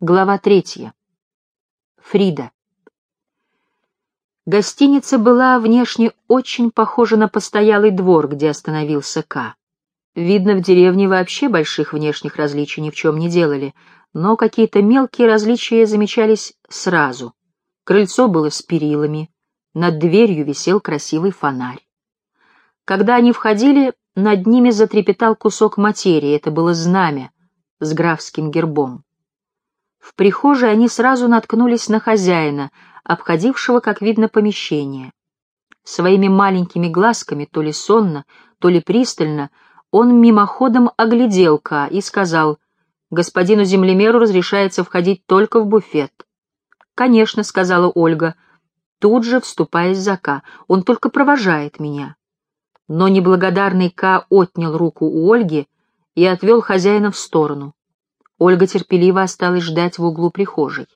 Глава третья. Фрида. Гостиница была внешне очень похожа на постоялый двор, где остановился К. Видно, в деревне вообще больших внешних различий ни в чем не делали, но какие-то мелкие различия замечались сразу. Крыльцо было с перилами, над дверью висел красивый фонарь. Когда они входили, над ними затрепетал кусок материи, это было знамя с графским гербом. В прихожей они сразу наткнулись на хозяина, обходившего, как видно, помещение. Своими маленькими глазками, то ли сонно, то ли пристально, он мимоходом оглядел Ка и сказал, «Господину землемеру разрешается входить только в буфет». «Конечно», — сказала Ольга, тут же вступаясь за Ка, «он только провожает меня». Но неблагодарный Ка отнял руку у Ольги и отвел хозяина в сторону. Ольга терпеливо осталась ждать в углу прихожей.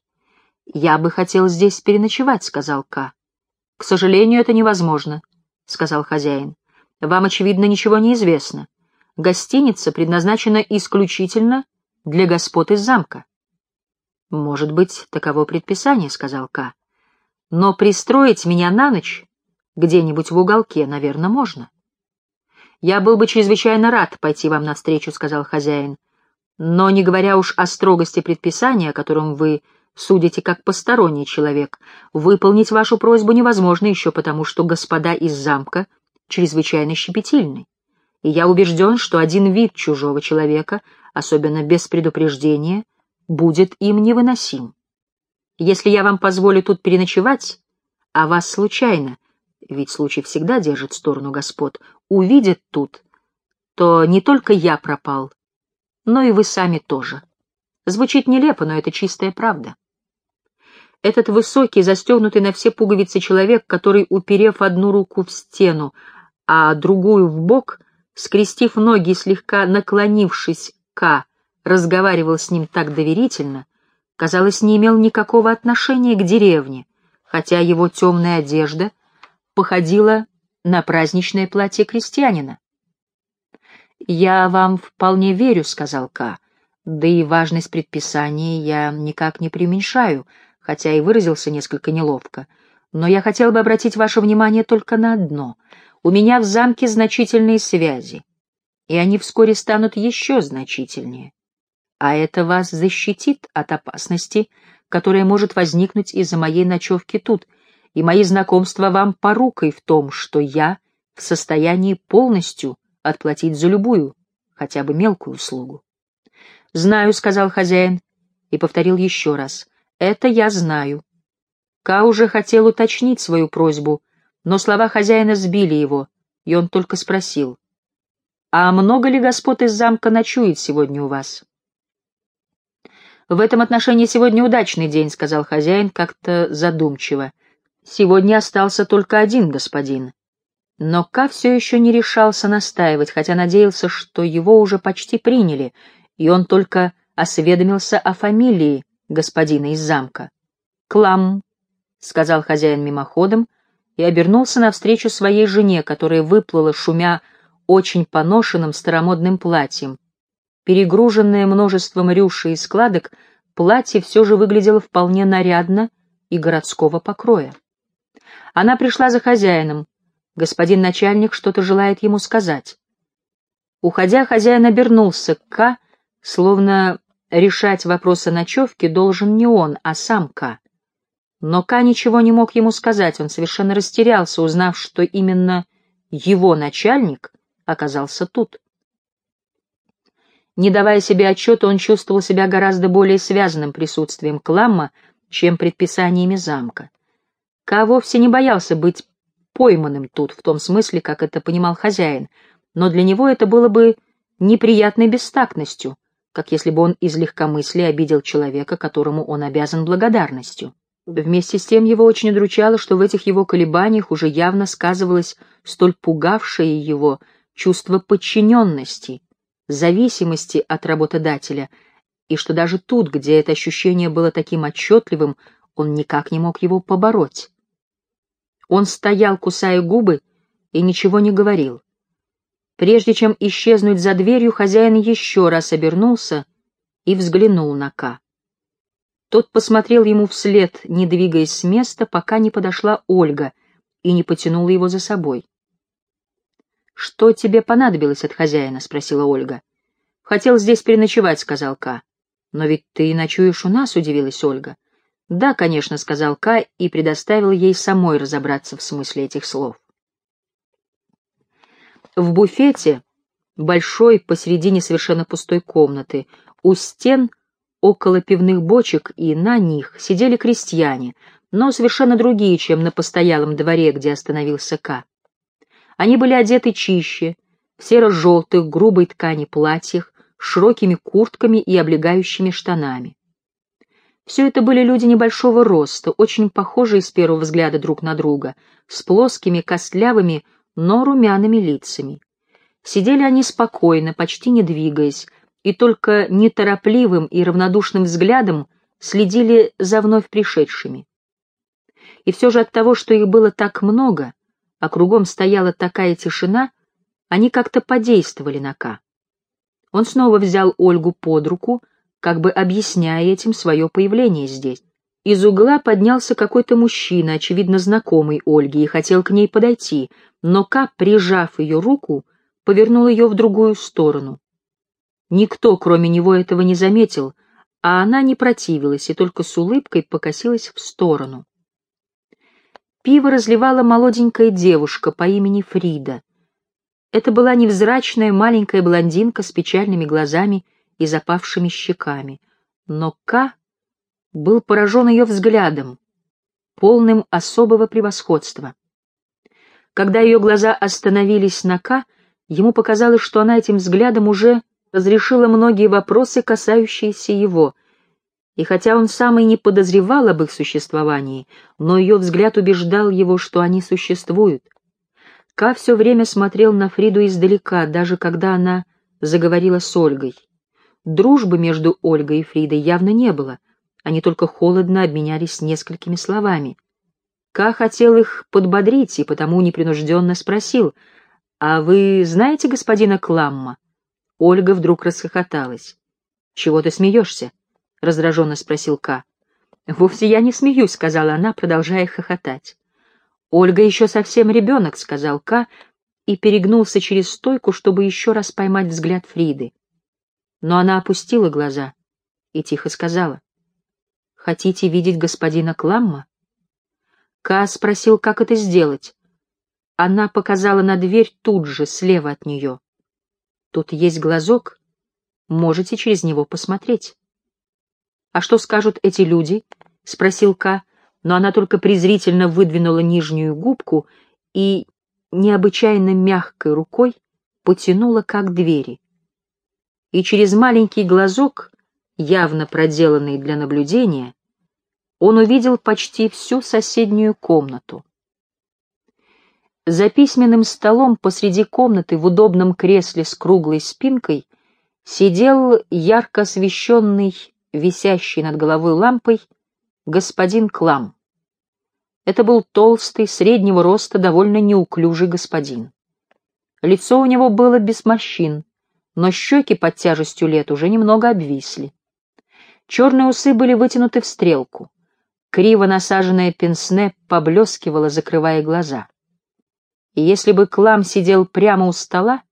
«Я бы хотел здесь переночевать», — сказал К. «К сожалению, это невозможно», — сказал хозяин. «Вам, очевидно, ничего не известно. Гостиница предназначена исключительно для господ из замка». «Может быть, таково предписание», — сказал К. «Но пристроить меня на ночь где-нибудь в уголке, наверное, можно». «Я был бы чрезвычайно рад пойти вам навстречу», — сказал хозяин. Но не говоря уж о строгости предписания, о котором вы судите как посторонний человек, выполнить вашу просьбу невозможно еще потому, что господа из замка чрезвычайно щепетильны. И я убежден, что один вид чужого человека, особенно без предупреждения, будет им невыносим. Если я вам позволю тут переночевать, а вас случайно, ведь случай всегда держит сторону господ, увидят тут, то не только я пропал, но и вы сами тоже. Звучит нелепо, но это чистая правда. Этот высокий, застегнутый на все пуговицы человек, который, уперев одну руку в стену, а другую в бок, скрестив ноги и слегка наклонившись к, разговаривал с ним так доверительно, казалось, не имел никакого отношения к деревне, хотя его темная одежда походила на праздничное платье крестьянина. «Я вам вполне верю», — сказал Ка. «Да и важность предписания я никак не преуменьшаю, хотя и выразился несколько неловко. Но я хотел бы обратить ваше внимание только на одно. У меня в замке значительные связи, и они вскоре станут еще значительнее. А это вас защитит от опасности, которая может возникнуть из-за моей ночевки тут, и мои знакомства вам порукой в том, что я в состоянии полностью отплатить за любую, хотя бы мелкую услугу. «Знаю», — сказал хозяин, и повторил еще раз. «Это я знаю». Ка уже хотел уточнить свою просьбу, но слова хозяина сбили его, и он только спросил. «А много ли господ из замка ночует сегодня у вас?» «В этом отношении сегодня удачный день», — сказал хозяин как-то задумчиво. «Сегодня остался только один господин. Но Ка все еще не решался настаивать, хотя надеялся, что его уже почти приняли, и он только осведомился о фамилии господина из замка. «Клам», — сказал хозяин мимоходом, и обернулся навстречу своей жене, которая выплыла, шумя очень поношенным старомодным платьем. Перегруженное множеством рюшей и складок, платье все же выглядело вполне нарядно и городского покроя. Она пришла за хозяином, Господин начальник что-то желает ему сказать. Уходя, хозяин обернулся к К, словно решать вопрос о ночевке должен не он, а сам К. Но К ничего не мог ему сказать, он совершенно растерялся, узнав, что именно его начальник оказался тут. Не давая себе отчета, он чувствовал себя гораздо более связанным присутствием Кламма, чем предписаниями замка. Ка вовсе не боялся быть пойманным тут, в том смысле, как это понимал хозяин, но для него это было бы неприятной бестактностью, как если бы он из легкомыслия обидел человека, которому он обязан благодарностью. Вместе с тем его очень удручало, что в этих его колебаниях уже явно сказывалось столь пугавшее его чувство подчиненности, зависимости от работодателя, и что даже тут, где это ощущение было таким отчетливым, он никак не мог его побороть. Он стоял, кусая губы, и ничего не говорил. Прежде чем исчезнуть за дверью, хозяин еще раз обернулся и взглянул на Ка. Тот посмотрел ему вслед, не двигаясь с места, пока не подошла Ольга и не потянула его за собой. «Что тебе понадобилось от хозяина?» — спросила Ольга. «Хотел здесь переночевать», — сказал Ка. «Но ведь ты ночуешь у нас», — удивилась Ольга. «Да, конечно», — сказал Ка и предоставил ей самой разобраться в смысле этих слов. В буфете, большой посередине совершенно пустой комнаты, у стен, около пивных бочек и на них сидели крестьяне, но совершенно другие, чем на постоялом дворе, где остановился Ка. Они были одеты чище, в серо-желтых, грубой ткани платьях, широкими куртками и облегающими штанами. Все это были люди небольшого роста, очень похожие с первого взгляда друг на друга, с плоскими, костлявыми, но румяными лицами. Сидели они спокойно, почти не двигаясь, и только неторопливым и равнодушным взглядом следили за вновь пришедшими. И все же от того, что их было так много, а кругом стояла такая тишина, они как-то подействовали на Ка. Он снова взял Ольгу под руку, как бы объясняя этим свое появление здесь. Из угла поднялся какой-то мужчина, очевидно знакомый Ольге, и хотел к ней подойти, но Ка, прижав ее руку, повернул ее в другую сторону. Никто, кроме него, этого не заметил, а она не противилась и только с улыбкой покосилась в сторону. Пиво разливала молоденькая девушка по имени Фрида. Это была невзрачная маленькая блондинка с печальными глазами и запавшими щеками, но Ка был поражен ее взглядом, полным особого превосходства. Когда ее глаза остановились на Ка, ему показалось, что она этим взглядом уже разрешила многие вопросы, касающиеся его, и хотя он сам и не подозревал об их существовании, но ее взгляд убеждал его, что они существуют. Ка все время смотрел на Фриду издалека, даже когда она заговорила с Ольгой. Дружбы между Ольгой и Фридой явно не было — они только холодно обменялись несколькими словами. Ка хотел их подбодрить и потому непринужденно спросил, «А вы знаете господина Кламма?» Ольга вдруг расхохоталась. «Чего ты смеешься?» — раздраженно спросил Ка. «Вовсе я не смеюсь», — сказала она, продолжая хохотать. «Ольга еще совсем ребенок», — сказал Ка, и перегнулся через стойку, чтобы еще раз поймать взгляд Фриды. Но она опустила глаза и тихо сказала. Хотите видеть господина Кламма? Ка спросил, как это сделать. Она показала на дверь тут же, слева от нее. Тут есть глазок, можете через него посмотреть. — А что скажут эти люди? — спросил Ка, но она только презрительно выдвинула нижнюю губку и необычайно мягкой рукой потянула как двери. И через маленький глазок явно проделанный для наблюдения, он увидел почти всю соседнюю комнату. За письменным столом посреди комнаты в удобном кресле с круглой спинкой сидел ярко освещенный, висящий над головой лампой, господин Клам. Это был толстый, среднего роста, довольно неуклюжий господин. Лицо у него было без морщин, но щеки под тяжестью лет уже немного обвисли. Черные усы были вытянуты в стрелку. Криво насаженное пенсне поблескивало, закрывая глаза. И если бы Клам сидел прямо у стола,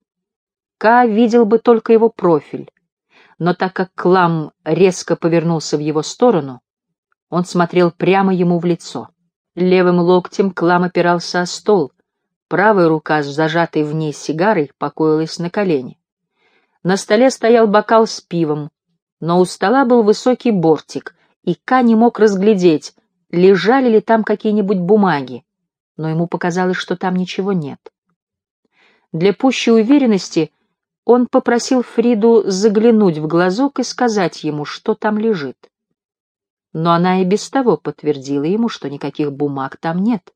Ка видел бы только его профиль. Но так как Клам резко повернулся в его сторону, он смотрел прямо ему в лицо. Левым локтем Клам опирался о стол, правая рука с зажатой в ней сигарой покоилась на колене. На столе стоял бокал с пивом, но у стола был высокий бортик, и Ка не мог разглядеть, лежали ли там какие-нибудь бумаги, но ему показалось, что там ничего нет. Для пущей уверенности он попросил Фриду заглянуть в глазок и сказать ему, что там лежит. Но она и без того подтвердила ему, что никаких бумаг там нет.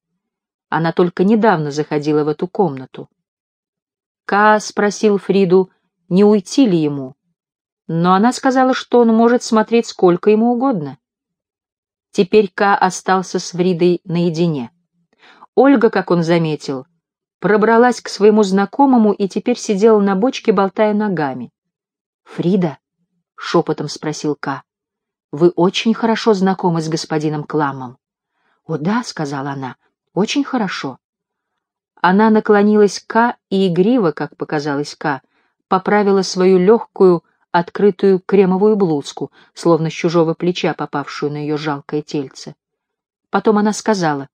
Она только недавно заходила в эту комнату. Ка спросил Фриду, не уйти ли ему, но она сказала, что он может смотреть сколько ему угодно. Теперь Ка остался с Фридой наедине. Ольга, как он заметил, пробралась к своему знакомому и теперь сидела на бочке, болтая ногами. «Фрида?» — шепотом спросил Ка. Вы очень хорошо знакомы с господином Кламом. «О да», — сказала она, — «очень хорошо». Она наклонилась к и игриво, как показалось К, поправила свою легкую, открытую кремовую блузку, словно с чужого плеча попавшую на ее жалкое тельце. Потом она сказала,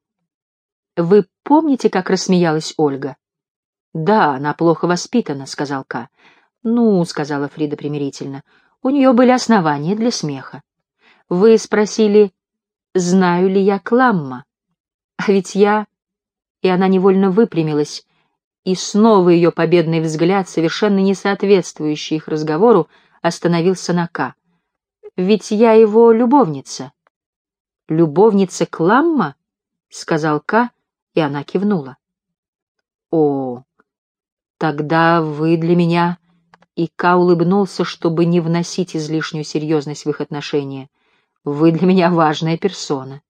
«Вы помните, как рассмеялась Ольга?» «Да, она плохо воспитана», — сказал К. «Ну», — сказала Фрида примирительно, — «у нее были основания для смеха. Вы спросили, знаю ли я Кламма? А ведь я...» И она невольно выпрямилась, и снова ее победный взгляд, совершенно не соответствующий их разговору, остановился на К. «Ведь я его любовница». «Любовница Кламма?» — сказал К, и она кивнула. «О, тогда вы для меня...» И Ка улыбнулся, чтобы не вносить излишнюю серьезность в их отношения. «Вы для меня важная персона.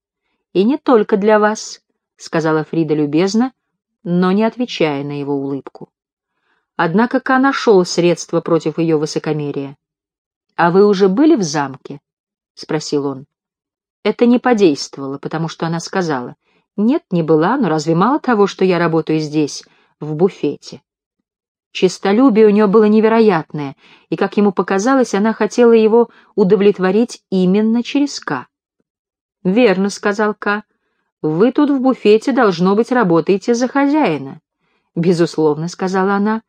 И не только для вас», — сказала Фрида любезно, но не отвечая на его улыбку. Однако Ка нашел средства против ее высокомерия. «А вы уже были в замке?» — спросил он. Это не подействовало, потому что она сказала, «Нет, не была, но разве мало того, что я работаю здесь, в буфете?» Чистолюбие у нее было невероятное, и, как ему показалось, она хотела его удовлетворить именно через К. «Верно», — сказал К. «Вы тут в буфете, должно быть, работаете за хозяина». «Безусловно», — сказала она.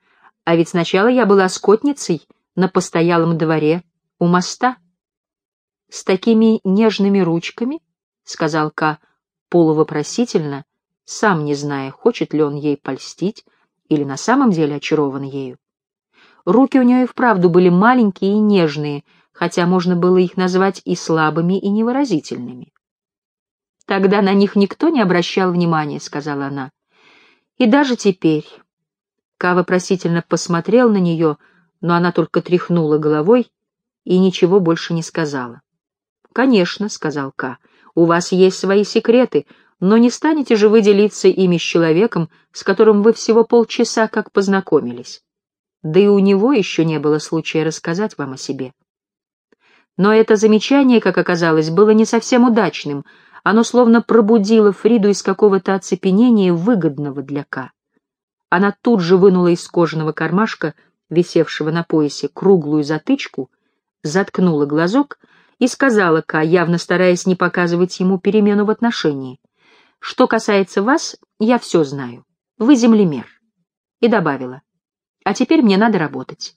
«А ведь сначала я была скотницей на постоялом дворе у моста». «С такими нежными ручками?» — сказал Ка полувопросительно, сам не зная, хочет ли он ей польстить, или на самом деле очарован ею. Руки у нее и вправду были маленькие и нежные, хотя можно было их назвать и слабыми, и невыразительными. «Тогда на них никто не обращал внимания», — сказала она. «И даже теперь...» Ка вопросительно посмотрел на нее, но она только тряхнула головой и ничего больше не сказала. «Конечно», — сказал Ка, — «у вас есть свои секреты, но не станете же вы делиться ими с человеком, с которым вы всего полчаса как познакомились. Да и у него еще не было случая рассказать вам о себе. Но это замечание, как оказалось, было не совсем удачным. Оно словно пробудило Фриду из какого-то оцепенения, выгодного для Ка. Она тут же вынула из кожаного кармашка, висевшего на поясе, круглую затычку, заткнула глазок и сказала Ка, явно стараясь не показывать ему перемену в отношении — что касается вас, я все знаю. Вы землемер. И добавила. А теперь мне надо работать.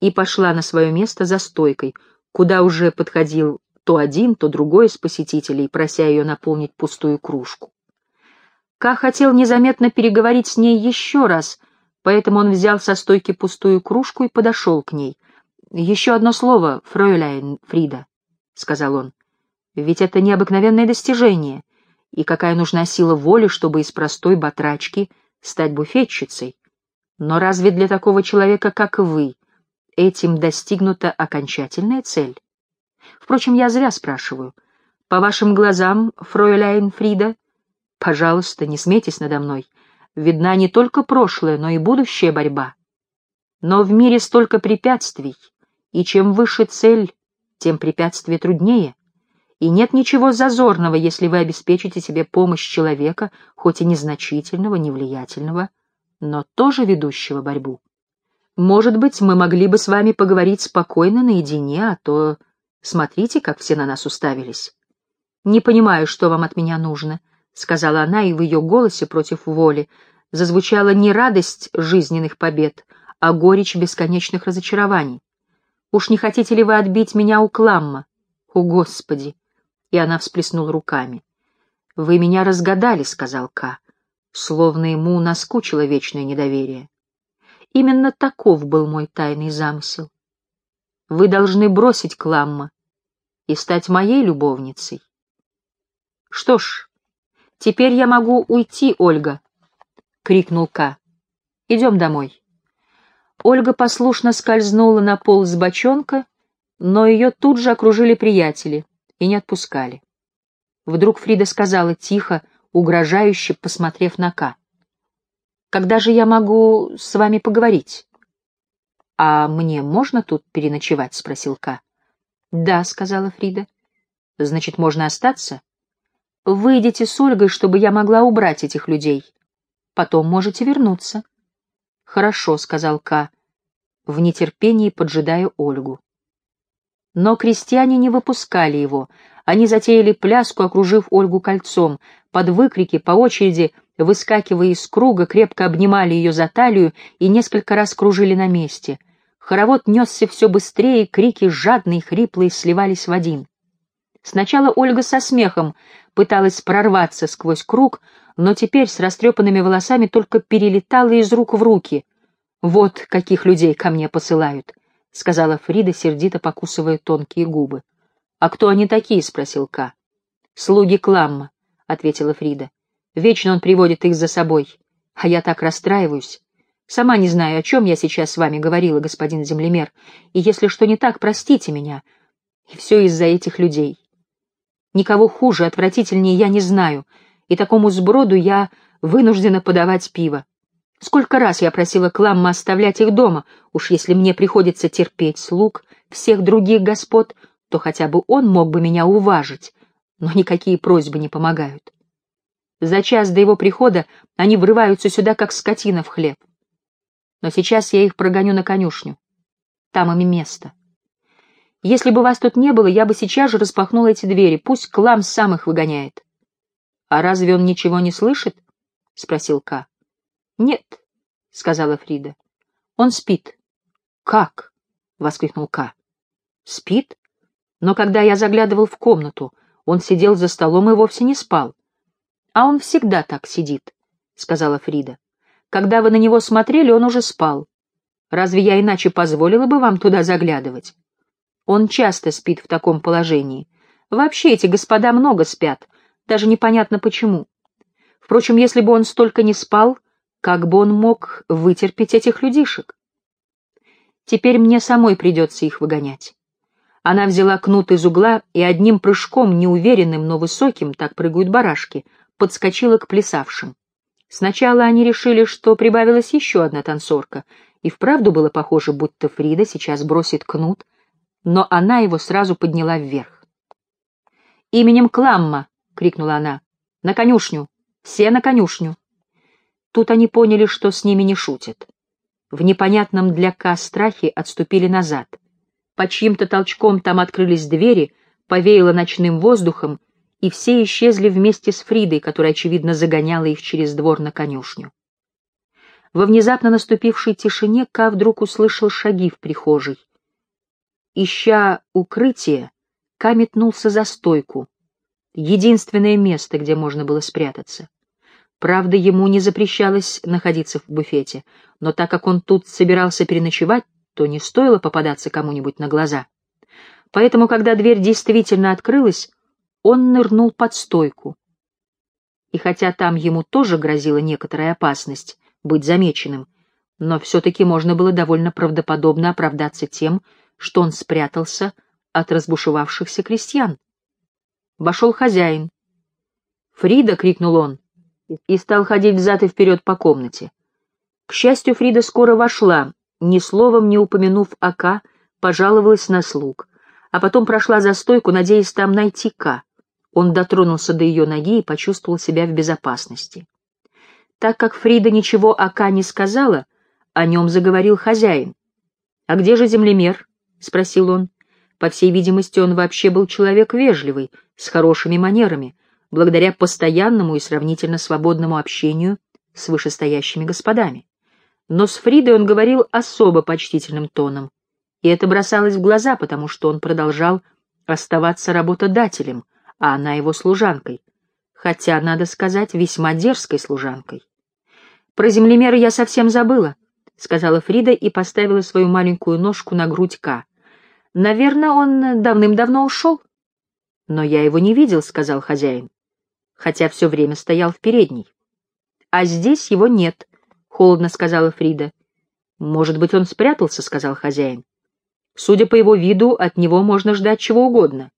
И пошла на свое место за стойкой, куда уже подходил то один, то другой из посетителей, прося ее наполнить пустую кружку. Ка хотел незаметно переговорить с ней еще раз, поэтому он взял со стойки пустую кружку и подошел к ней. «Еще одно слово, фройляйн Фрида», — сказал он. «Ведь это необыкновенное достижение и какая нужна сила воли, чтобы из простой батрачки стать буфетчицей. Но разве для такого человека, как вы, этим достигнута окончательная цель? Впрочем, я зря спрашиваю. По вашим глазам, фройляйн Фрида, пожалуйста, не смейтесь надо мной, видна не только прошлая, но и будущая борьба. Но в мире столько препятствий, и чем выше цель, тем препятствие труднее. И нет ничего зазорного, если вы обеспечите себе помощь человека, хоть и незначительного, невлиятельного, но тоже ведущего борьбу. Может быть, мы могли бы с вами поговорить спокойно наедине, а то смотрите, как все на нас уставились. Не понимаю, что вам от меня нужно, — сказала она, и в ее голосе против воли зазвучала не радость жизненных побед, а горечь бесконечных разочарований. Уж не хотите ли вы отбить меня у Кламма? О, Господи! и она всплеснула руками. «Вы меня разгадали», — сказал Ка, словно ему наскучило вечное недоверие. «Именно таков был мой тайный замысел. Вы должны бросить Кламма и стать моей любовницей». «Что ж, теперь я могу уйти, Ольга», — крикнул Ка. «Идем домой». Ольга послушно скользнула на пол с бочонка, но ее тут же окружили приятели — и не отпускали. Вдруг Фрида сказала тихо, угрожающе, посмотрев на Ка. «Когда же я могу с вами поговорить?» «А мне можно тут переночевать?» — спросил Ка. «Да», — сказала Фрида. Значит, можно остаться? Выйдите с Ольгой, чтобы я могла убрать этих людей. Потом можете вернуться. Хорошо, — сказал Ка, в нетерпении поджидая Ольгу. Но крестьяне не выпускали его. Они затеяли пляску, окружив Ольгу кольцом. Под выкрики, по очереди, выскакивая из круга, крепко обнимали ее за талию и несколько раз кружили на месте. Хоровод несся все быстрее, крики жадные, хриплые сливались в один. Сначала Ольга со смехом пыталась прорваться сквозь круг, но теперь с растрепанными волосами только перелетала из рук в руки. «Вот каких людей ко мне посылают», — сказала Фрида, сердито покусывая тонкие губы. «А кто они такие?» — спросил Ка. «Слуги Кламма», — ответила Фрида. «Вечно он приводит их за собой, а я так расстраиваюсь. Сама не знаю, о чем я сейчас с вами говорила, господин землемер, и если что не так, простите меня. И все из-за этих людей. Никого хуже, отвратительнее я не знаю, и такому сброду я вынуждена подавать пиво. Сколько раз я просила Кламма оставлять их дома, уж если мне приходится терпеть слуг всех других господ, то хотя бы он мог бы меня уважить, но никакие просьбы не помогают. За час до его прихода они врываются сюда, как скотина в хлеб. Но сейчас я их прогоню на конюшню. Там им место. Если бы вас тут не было, я бы сейчас же распахнула эти двери. Пусть Клам сам их выгоняет. — А разве он ничего не слышит? — спросил Ка. «Нет», — сказала Фрида. «Он спит». «Как?» — воскликнул Ка. «Спит? Но когда я заглядывал в комнату, он сидел за столом и вовсе не спал». «А он всегда так сидит», — сказала Фрида. «Когда вы на него смотрели, он уже спал. Разве я иначе позволила бы вам туда заглядывать? Он часто спит в таком положении. Вообще эти господа много спят, даже непонятно почему. Впрочем, если бы он столько не спал, как бы он мог вытерпеть этих людишек? Теперь мне самой придется их выгонять. Она взяла кнут из угла и одним прыжком, неуверенным, но высоким, так прыгают барашки, подскочила к плясавшим. Сначала они решили, что прибавилась еще одна танцорка, и вправду было похоже, будто Фрида сейчас бросит кнут, но она его сразу подняла вверх. «Именем Кламма!» — крикнула она. «На конюшню! Все на конюшню!» Тут они поняли, что с ними не шутят. В непонятном для Ка страхе отступили назад. По чьим-то толчком там открылись двери, повеяло ночным воздухом, и все исчезли вместе с Фридой, которая, очевидно, загоняла их через двор на конюшню. Во внезапно наступившей тишине Ка вдруг услышал шаги в прихожей. Ища укрытие, Ка метнулся за стойку, единственное место, где можно было спрятаться. Правда, ему не запрещалось находиться в буфете, но так как он тут собирался переночевать, то не стоило попадаться кому-нибудь на глаза. Поэтому, когда дверь действительно открылась, он нырнул под стойку. И хотя там ему тоже грозила некоторая опасность быть замеченным, но все-таки можно было довольно правдоподобно оправдаться тем, что он спрятался от разбушевавшихся крестьян. Вошел хозяин. «Фрида!» — крикнул он и стал ходить взад и вперед по комнате. К счастью, Фрида скоро вошла, ни словом не упомянув о Ка, пожаловалась на слуг, а потом прошла за стойку, надеясь там найти Ка. Он дотронулся до ее ноги и почувствовал себя в безопасности. Так как Фрида ничего о Ка не сказала, о нем заговорил хозяин. «А где же землемер?» — спросил он. По всей видимости, он вообще был человек вежливый, с хорошими манерами, благодаря постоянному и сравнительно свободному общению с вышестоящими господами. Но с Фридой он говорил особо почтительным тоном, и это бросалось в глаза, потому что он продолжал оставаться работодателем, а она его служанкой, хотя, надо сказать, весьма дерзкой служанкой. «Про землемера я совсем забыла», — сказала Фрида и поставила свою маленькую ножку на грудь Ка. «Наверное, он давным-давно ушел». «Но я его не видел», — сказал хозяин хотя все время стоял в передней. «А здесь его нет», — холодно сказала Фрида. «Может быть, он спрятался», — сказал хозяин. «Судя по его виду, от него можно ждать чего угодно».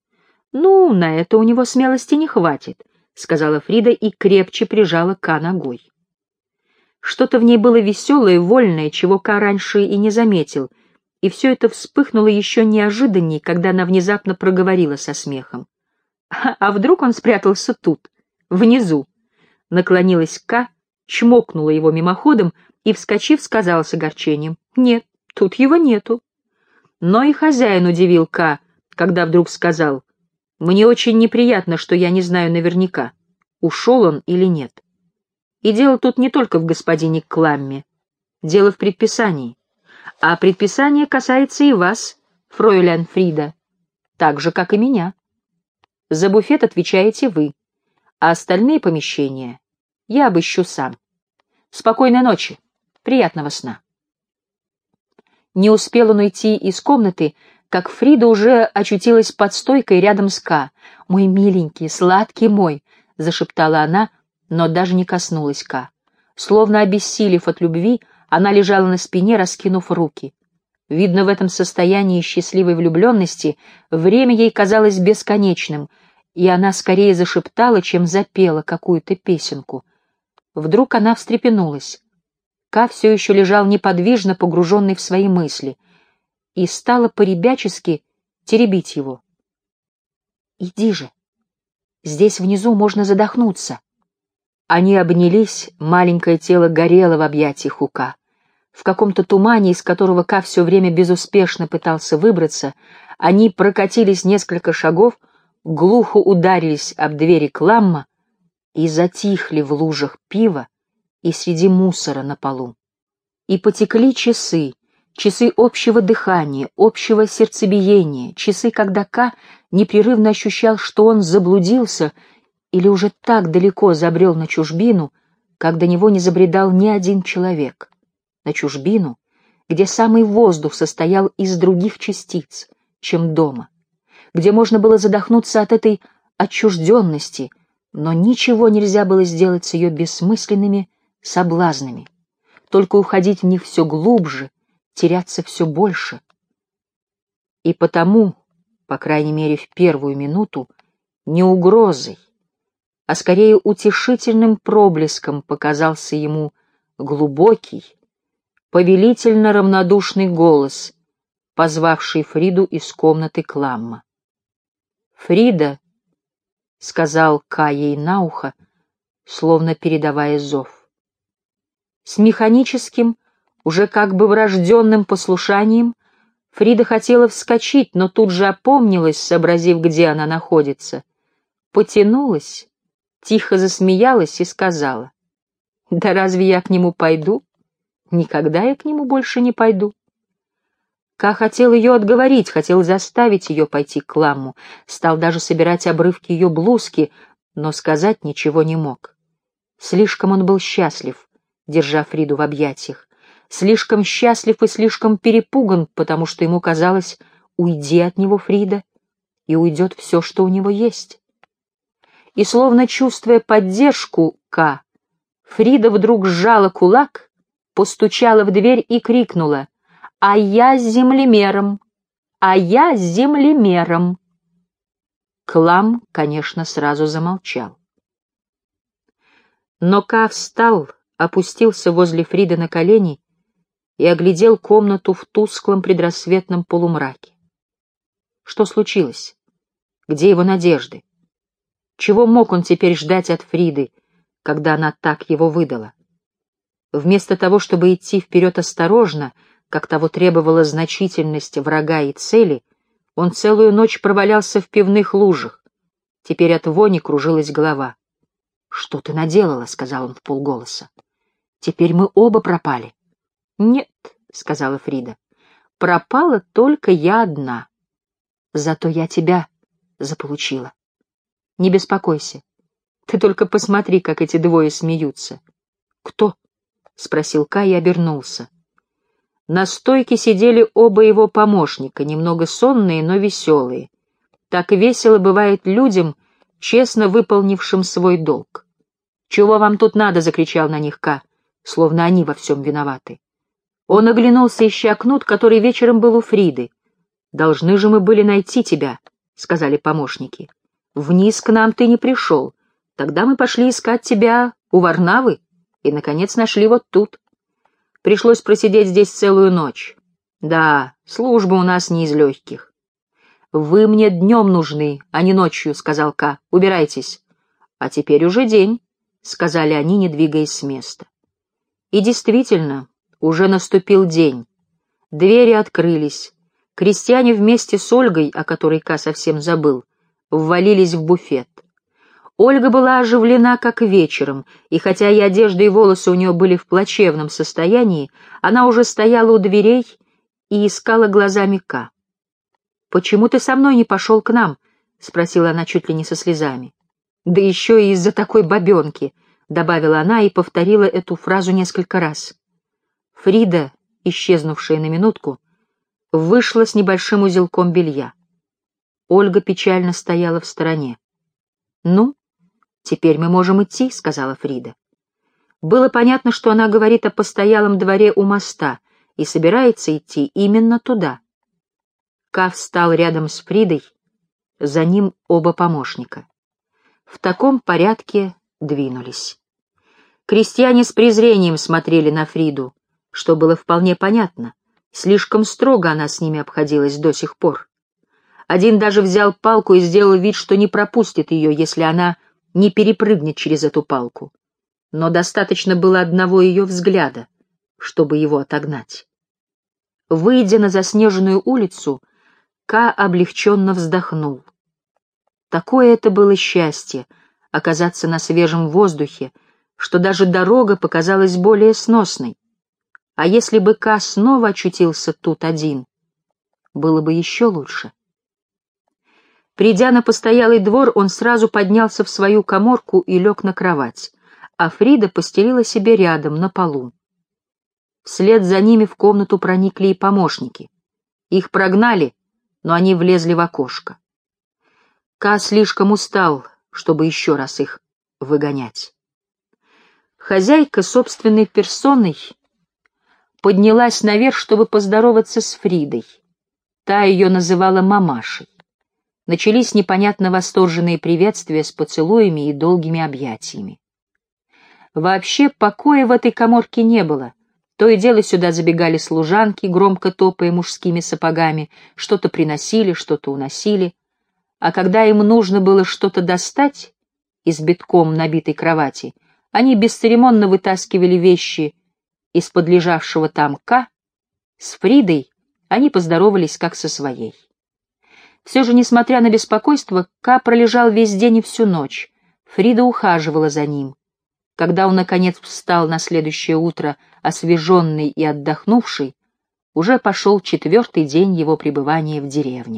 «Ну, на это у него смелости не хватит», — сказала Фрида и крепче прижала Ка ногой. Что-то в ней было веселое, вольное, чего Ка раньше и не заметил, и все это вспыхнуло еще неожиданней, когда она внезапно проговорила со смехом. А вдруг он спрятался тут, внизу? Наклонилась К, чмокнула его мимоходом и, вскочив, сказала с огорчением. Нет, тут его нету. Но и хозяин удивил К, когда вдруг сказал. Мне очень неприятно, что я не знаю наверняка, ушел он или нет. И дело тут не только в господине Кламме. Дело в предписании. А предписание касается и вас, фройлян Фрида, так же, как и меня. За буфет отвечаете вы, а остальные помещения я обыщу сам. Спокойной ночи, приятного сна. Не успел он уйти из комнаты, как Фрида уже очутилась под стойкой рядом с Ка. «Мой миленький, сладкий мой!» — зашептала она, но даже не коснулась Ка. Словно обессилев от любви, она лежала на спине, раскинув руки. Видно, в этом состоянии счастливой влюбленности время ей казалось бесконечным, и она скорее зашептала, чем запела какую-то песенку. Вдруг она встрепенулась. Ка все еще лежал неподвижно, погруженный в свои мысли, и стала поребячески теребить его. «Иди же! Здесь внизу можно задохнуться!» Они обнялись, маленькое тело горело в объятиях у Ка. В каком-то тумане, из которого Ка все время безуспешно пытался выбраться, они прокатились несколько шагов, глухо ударились об двери кламма и затихли в лужах пива и среди мусора на полу. И потекли часы, часы общего дыхания, общего сердцебиения, часы, когда Ка непрерывно ощущал, что он заблудился или уже так далеко забрел на чужбину, как до него не забредал ни один человек. На чужбину, где самый воздух состоял из других частиц, чем дома, где можно было задохнуться от этой отчужденности, но ничего нельзя было сделать с ее бессмысленными соблазнами, только уходить в них все глубже, теряться все больше. И потому, по крайней мере в первую минуту, не угрозой, а скорее утешительным проблеском показался ему глубокий, повелительно равнодушный голос, позвавший Фриду из комнаты Кламма. «Фрида», — сказал Ка ей на ухо, словно передавая зов. С механическим, уже как бы врожденным послушанием Фрида хотела вскочить, но тут же опомнилась, сообразив, где она находится. Потянулась тихо засмеялась и сказала, «Да разве я к нему пойду? Никогда я к нему больше не пойду». Ка хотел ее отговорить, хотел заставить ее пойти к ламу, стал даже собирать обрывки ее блузки, но сказать ничего не мог. Слишком он был счастлив, держа Фриду в объятиях, слишком счастлив и слишком перепуган, потому что ему казалось, уйди от него, Фрида, и уйдет все, что у него есть и, словно чувствуя поддержку К, Фрида вдруг сжала кулак, постучала в дверь и крикнула «А я с землемером! А я с землемером!» Клам, конечно, сразу замолчал. Но Ка встал, опустился возле Фриды на колени и оглядел комнату в тусклом предрассветном полумраке. Что случилось? Где его надежды? Чего мог он теперь ждать от Фриды, когда она так его выдала? Вместо того, чтобы идти вперед осторожно, как того требовала значительность врага и цели, он целую ночь провалялся в пивных лужах. Теперь от вони кружилась голова. — Что ты наделала? — сказал он в полголоса. — Теперь мы оба пропали. — Нет, — сказала Фрида, — пропала только я одна. Зато я тебя заполучила. Не беспокойся. Ты только посмотри, как эти двое смеются. Кто? спросил Кай и обернулся. На стойке сидели оба его помощника, немного сонные, но веселые. Так весело бывает людям, честно выполнившим свой долг. «Чего вам тут надо?» — закричал на них Ка, словно они во всем виноваты. Он оглянулся, ища кнут, который вечером был у Фриды. «Должны же мы были найти тебя», — сказали помощники. Вниз к нам ты не пришел. Тогда мы пошли искать тебя у Варнавы и, наконец, нашли вот тут. Пришлось просидеть здесь целую ночь. Да, служба у нас не из легких. «Вы мне днем нужны, а не ночью», — сказал Ка. «Убирайтесь». «А теперь уже день», — сказали они, не двигаясь с места. И действительно, уже наступил день. Двери открылись. Крестьяне вместе с Ольгой, о которой Ка совсем забыл, ввалились в буфет. Ольга была оживлена, как вечером, и хотя и одежда, и волосы у нее были в плачевном состоянии, она уже стояла у дверей и искала глазами Ка. «Почему ты со мной не пошел к нам?» — спросила она чуть ли не со слезами. «Да еще и из-за такой бабенки», — добавила она и повторила эту фразу несколько раз. Фрида, исчезнувшая на минутку, вышла с небольшим узелком белья. Ольга печально стояла в стороне. «Ну, теперь мы можем идти», — сказала Фрида. Было понятно, что она говорит о постоялом дворе у моста и собирается идти именно туда. Ка встал рядом с Фридой, за ним оба помощника. В таком порядке двинулись. Крестьяне с презрением смотрели на Фриду, что было вполне понятно. Слишком строго она с ними обходилась до сих пор. Один даже взял палку и сделал вид, что не пропустит ее, если она не перепрыгнет через эту палку. Но достаточно было одного ее взгляда, чтобы его отогнать. Выйдя на заснеженную улицу, Ка облегченно вздохнул. Такое это было счастье — оказаться на свежем воздухе, что даже дорога показалась более сносной. А если бы Ка снова очутился тут один, было бы еще лучше. Придя на постоялый двор, он сразу поднялся в свою коморку и лег на кровать, а Фрида постелила себе рядом, на полу. Вслед за ними в комнату проникли и помощники. Их прогнали, но они влезли в окошко. Ка слишком устал, чтобы еще раз их выгонять. Хозяйка собственной персоной поднялась наверх, чтобы поздороваться с Фридой. Та ее называла мамашей. Начались непонятно восторженные приветствия с поцелуями и долгими объятиями. Вообще покоя в этой коморке не было, то и дело сюда забегали служанки, громко топая мужскими сапогами, что-то приносили, что-то уносили. А когда им нужно было что-то достать из битком набитой кровати, они бесцеремонно вытаскивали вещи из-под лежавшего там К. С Фридой они поздоровались как со своей. Все же, несмотря на беспокойство, К пролежал весь день и всю ночь. Фрида ухаживала за ним. Когда он, наконец, встал на следующее утро, освеженный и отдохнувший, уже пошел четвертый день его пребывания в деревне.